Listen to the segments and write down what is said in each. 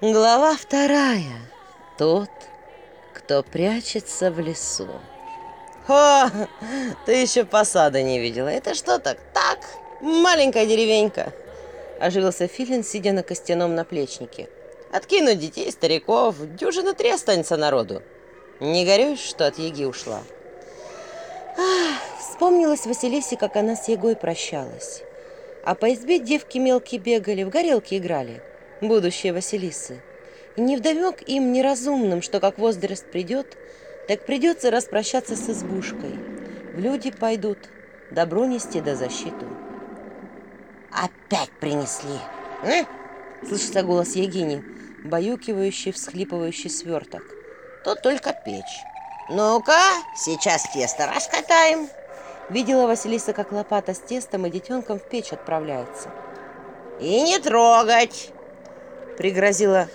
Глава вторая. Тот, кто прячется в лесу. О, ты еще посада не видела. Это что так? Так, маленькая деревенька. Оживился Филин, сидя на костяном наплечнике. Откину детей, стариков, дюжина три останется народу. Не горюй, что от Еги ушла. Ах, вспомнилась Василисе, как она с Егой прощалась. А по избе девки мелкие бегали, в горелке играли – будущее Василисы. не вдомек им неразумным, что как возраст придет, так придется распрощаться с избушкой. В люди пойдут, добро нести до защиту. «Опять принесли!» а? Слышится голос Егини, баюкивающий, всхлипывающий сверток. «Тут только печь. Ну-ка, сейчас тесто раскатаем!» Видела Василиса, как лопата с тестом и детенком в печь отправляется. «И не трогать!» пригрозила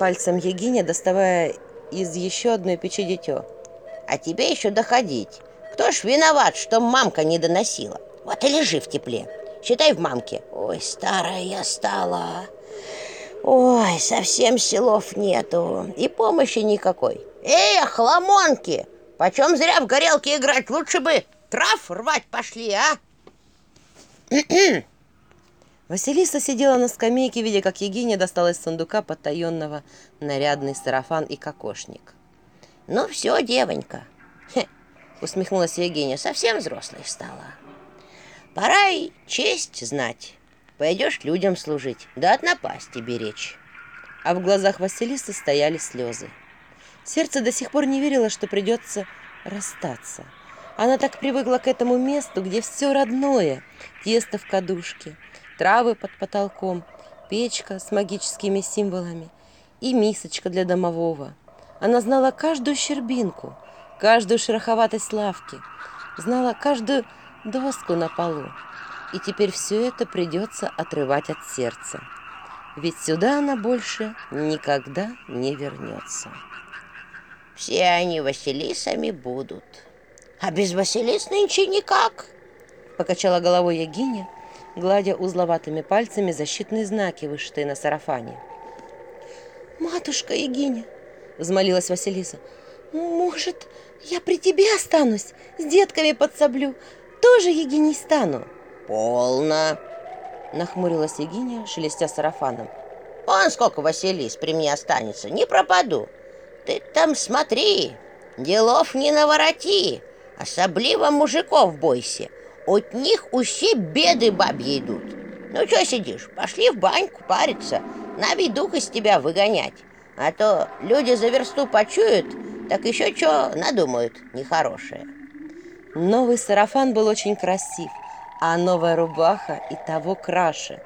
пальцем Егиня, доставая из еще одной печи дитё. «А тебе еще доходить. Кто ж виноват, что мамка не доносила? Вот и лежи в тепле. Считай в мамке. Ой, старая я стала. Ой, совсем селов нету. И помощи никакой. Эй, хламонки, Почем зря в горелке играть? Лучше бы трав рвать пошли, а? Василиса сидела на скамейке, видя, как Егиня достала из сундука потаенного нарядный сарафан и кокошник. «Ну все, девонька!» усмехнулась Егиня. «Совсем взрослой стала. Пора и честь знать. Пойдешь людям служить, да от напасти беречь». А в глазах Василисы стояли слезы. Сердце до сих пор не верило, что придется расстаться. Она так привыкла к этому месту, где все родное, тесто в кадушке – травы под потолком, печка с магическими символами и мисочка для домового. Она знала каждую щербинку, каждую шероховатость лавки, знала каждую доску на полу. И теперь все это придется отрывать от сердца. Ведь сюда она больше никогда не вернется. Все они Василисами будут. А без Василис нынче никак. Покачала головой Ягиня, гладя узловатыми пальцами защитные знаки, вышитые на сарафане. «Матушка Егиня!» – взмолилась Василиса. «Может, я при тебе останусь? С детками подсоблю. Тоже Егиней стану?» «Полно!» – нахмурилась Егиня, шелестя сарафаном. «Он сколько, Василис, при мне останется, не пропаду. Ты там смотри, делов не навороти, особливо мужиков бойся» от них усе беды бабьи идут. Ну, что сидишь? Пошли в баньку париться, на видух из тебя выгонять. А то люди за версту почуют, так еще что надумают нехорошее. Новый сарафан был очень красив, а новая рубаха и того краше.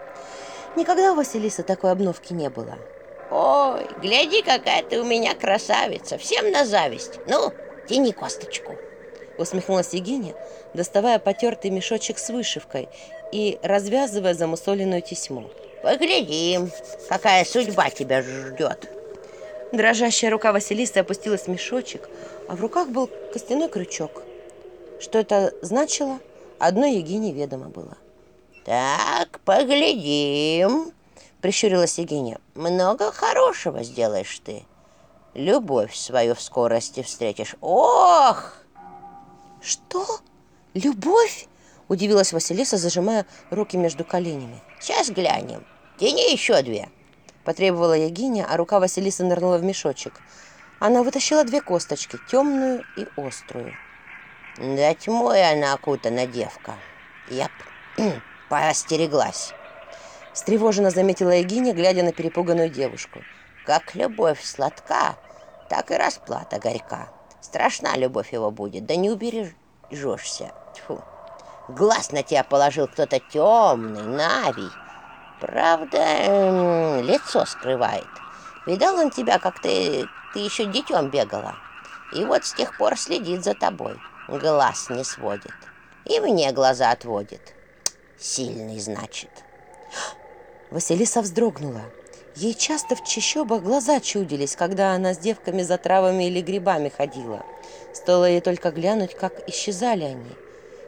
Никогда у Василиса такой обновки не было. Ой, гляди, какая ты у меня красавица, всем на зависть. Ну, тяни косточку. Усмехнулась Егиня, доставая потертый мешочек с вышивкой и развязывая замусоленную тесьму. Поглядим, какая судьба тебя ждет!» Дрожащая рука Василисы опустилась в мешочек, а в руках был костяной крючок. Что это значило, одной Егине ведомо было. «Так, поглядим!» – прищурилась Егиня. «Много хорошего сделаешь ты. Любовь свою в скорости встретишь. Ох!» «Что?» «Любовь?» – удивилась Василиса, зажимая руки между коленями. «Сейчас глянем. Тяни еще две!» – потребовала Ягиня, а рука Василисы нырнула в мешочек. Она вытащила две косточки, темную и острую. «Да тьмой она окутана, девка!» «Я поостереглась!» Встревоженно заметила Егиня, глядя на перепуганную девушку. «Как любовь сладка, так и расплата горька. Страшна любовь его будет, да не убережешься!» Тьфу. Глаз на тебя положил кто-то темный, навий. Правда, эм, лицо скрывает. Видал он тебя, как ты, ты еще детем бегала. И вот с тех пор следит за тобой. Глаз не сводит. И мне глаза отводит. Сильный, значит. Василиса вздрогнула. Ей часто в чащобах глаза чудились, когда она с девками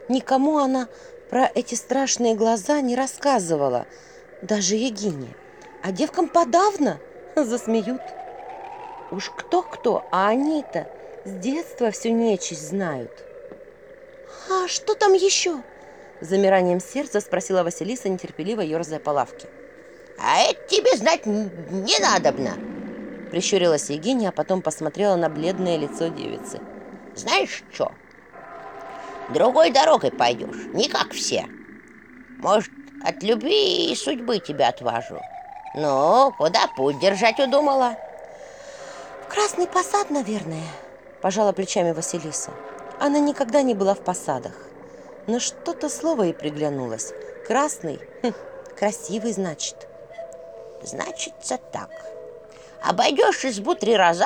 Никому она про эти страшные глаза не рассказывала, даже Егине. А девкам подавно засмеют. Уж кто-кто, а они-то с детства всю нечисть знают. «А что там еще?» замиранием сердца спросила Василиса, нетерпеливо ерзая по лавке. «А это тебе знать не надобно!» Прищурилась Евгения, а потом посмотрела на бледное лицо девицы. «Знаешь что? Другой дорогой пойдешь, не как все. Может, от любви и судьбы тебя отвожу. Ну, куда путь держать удумала? В Красный посад, наверное, пожала плечами Василиса. Она никогда не была в посадах. Но что-то слово ей приглянулось. Красный? Хм, красивый, значит. Значится так. Обойдешь избу три раза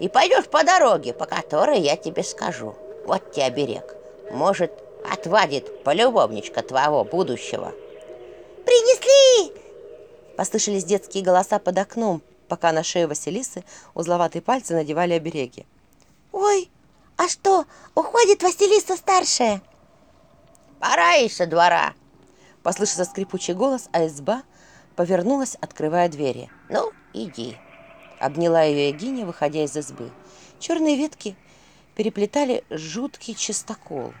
и пойдешь по дороге, по которой я тебе скажу. Вот тебе оберег может, отвадит полюбовничка твоего будущего». «Принесли!» Послышались детские голоса под окном, пока на шею Василисы узловатые пальцы надевали обереги. «Ой, а что, уходит Василиса старшая?» «Пора еще двора!» Послышался скрипучий голос, а изба повернулась, открывая двери. «Ну, иди!» Обняла ее Егиня, выходя из избы. Черные ветки – переплетали жуткий чистокол.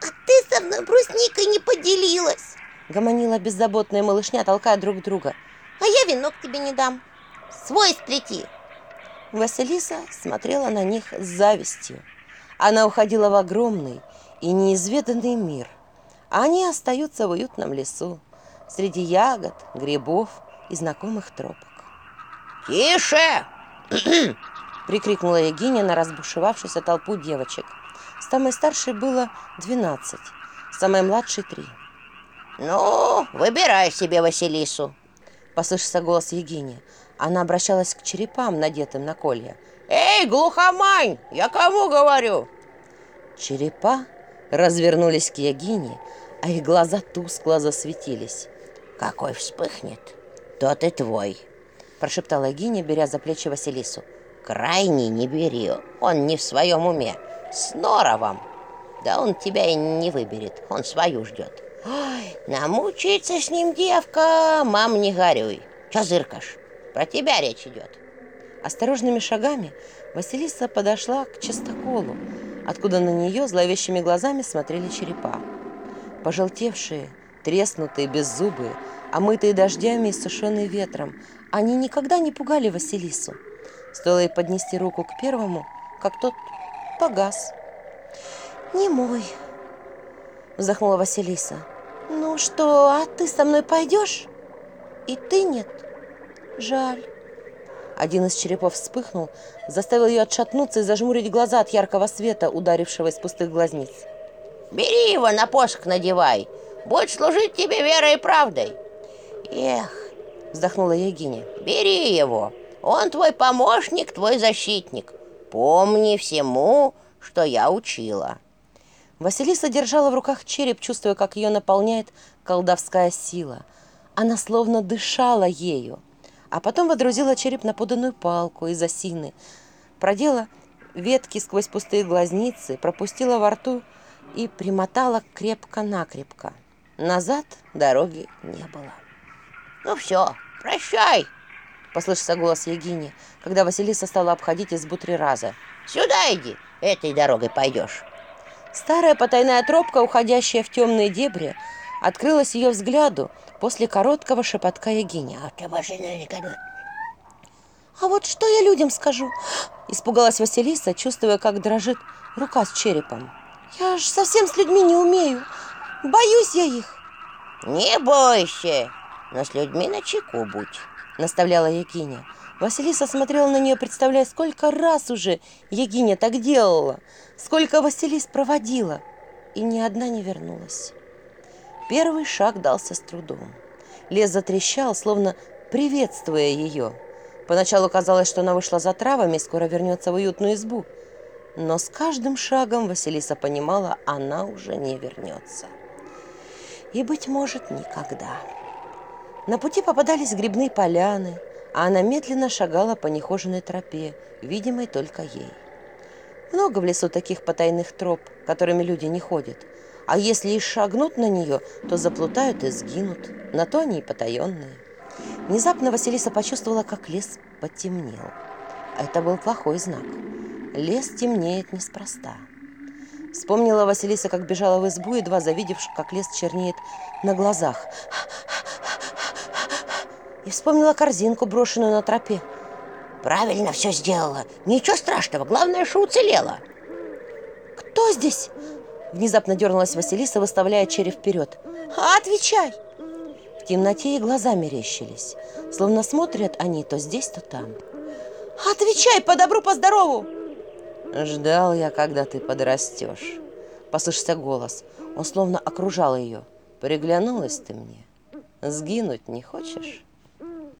«А ты со мной, брусникой, не поделилась!» — гомонила беззаботная малышня, толкая друг друга. «А я венок тебе не дам. Свой сплети!» Василиса смотрела на них с завистью. Она уходила в огромный и неизведанный мир. А Они остаются в уютном лесу, среди ягод, грибов и знакомых тропок. «Тише!» прикрикнула Егиня на разбушевавшуюся толпу девочек. Самой старшей было 12, самой младшей – 3. «Ну, выбирай себе Василису!» – послышался голос Егини. Она обращалась к черепам, надетым на колья. «Эй, глухомань! Я кому говорю?» Черепа развернулись к Ягине, а их глаза тускло засветились. «Какой вспыхнет, тот и твой!» – прошептала Ягиня, беря за плечи Василису – крайний не бери, он не в своем уме. С Норовом. Да он тебя и не выберет, он свою ждет. Ой, намучается с ним девка, мам, не горюй. Че зыркаешь? Про тебя речь идет. Осторожными шагами Василиса подошла к частоколу, откуда на нее зловещими глазами смотрели черепа. Пожелтевшие, треснутые, беззубые, омытые дождями и сушеные ветром, они никогда не пугали Василису. Стоило ей поднести руку к первому, как тот погас. «Не мой», – вздохнула Василиса. «Ну что, а ты со мной пойдешь?» «И ты нет? Жаль». Один из черепов вспыхнул, заставил ее отшатнуться и зажмурить глаза от яркого света, ударившего из пустых глазниц. «Бери его, на посох надевай! Будет служить тебе верой и правдой!» «Эх!» – вздохнула Егиня. «Бери его!» Он твой помощник, твой защитник. Помни всему, что я учила». Василиса держала в руках череп, чувствуя, как ее наполняет колдовская сила. Она словно дышала ею, а потом водрузила череп на поданную палку из осины, продела ветки сквозь пустые глазницы, пропустила во рту и примотала крепко-накрепко. Назад дороги не было. «Ну все, прощай!» послышался голос Егини, когда Василиса стала обходить избу три раза. «Сюда иди, этой дорогой пойдешь». Старая потайная тропка, уходящая в темные дебри, открылась ее взгляду после короткого шепотка Егиня. «А вот что я людям скажу?» Испугалась Василиса, чувствуя, как дрожит рука с черепом. «Я ж совсем с людьми не умею. Боюсь наставляла Егиня. Василиса смотрела на нее, представляя, сколько раз уже Егиня так делала, сколько Василис проводила, и ни одна не вернулась. Первый шаг дался с трудом. Лес затрещал, словно приветствуя ее. Поначалу казалось, что она вышла за травами и скоро вернется в уютную избу. Но с каждым шагом Василиса понимала, она уже не вернется. И, быть может, никогда. На пути попадались грибные поляны, а она медленно шагала по нехоженной тропе, видимой только ей. Много в лесу таких потайных троп, которыми люди не ходят. А если и шагнут на нее, то заплутают и сгинут. На то они и потаенные. Внезапно Василиса почувствовала, как лес потемнел. Это был плохой знак. Лес темнеет неспроста. Вспомнила Василиса, как бежала в избу, едва завидев, как лес чернеет на глазах. И вспомнила корзинку, брошенную на тропе. Правильно все сделала. Ничего страшного, главное, что уцелела. «Кто здесь?» Внезапно дернулась Василиса, выставляя череп вперед. «А, «Отвечай!» В темноте и глаза мерещились. Словно смотрят они то здесь, то там. «Отвечай по добру, по здорову!» «Ждал я, когда ты подрастешь», — послышался голос. Он словно окружал ее. «Приглянулась ты мне. Сгинуть не хочешь?»